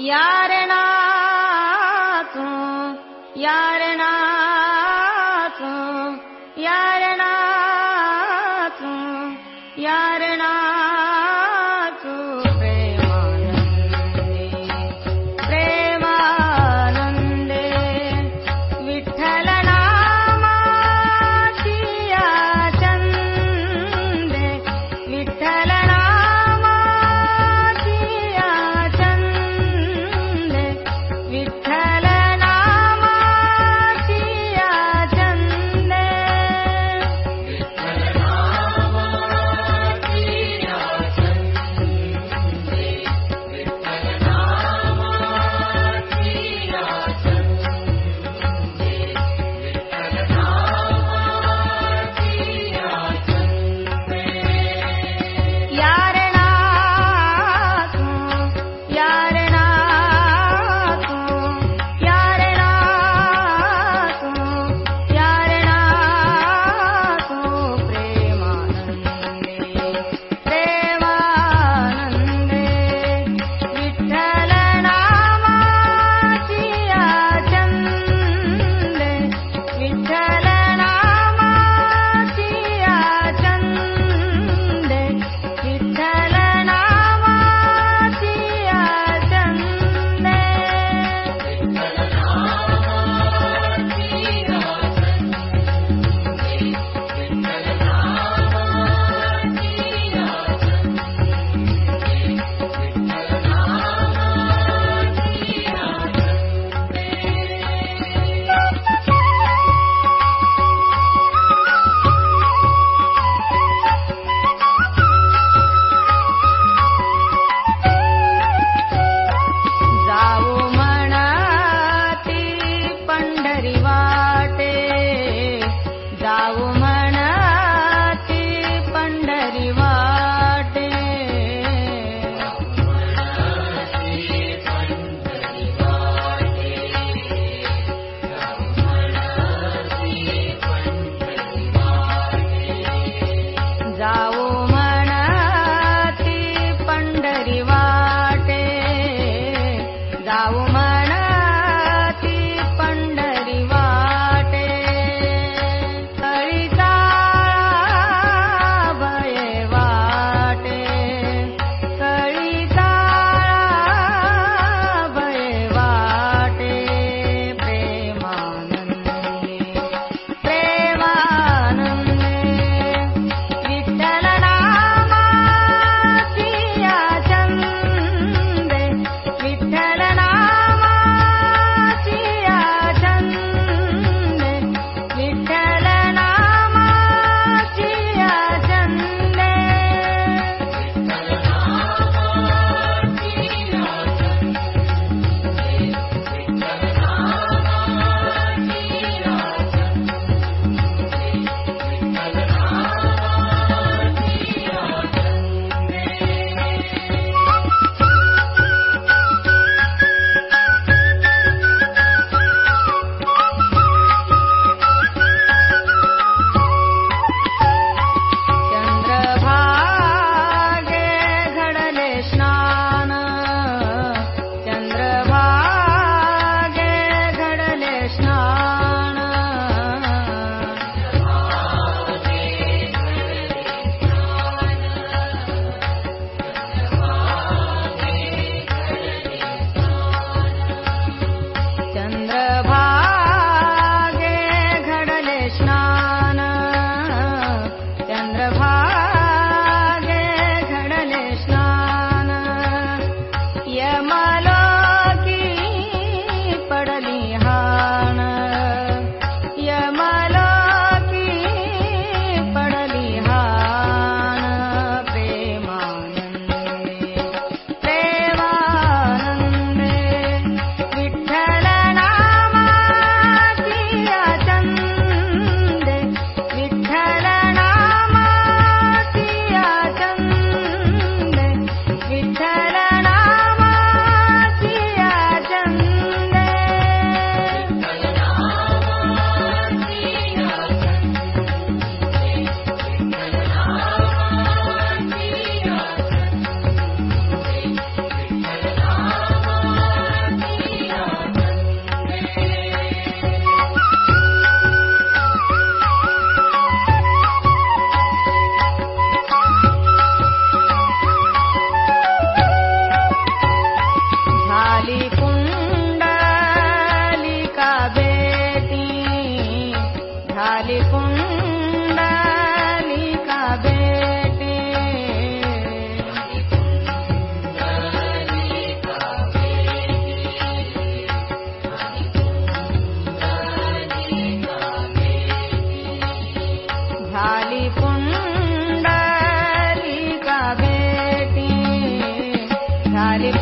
यारणा यारणा Sare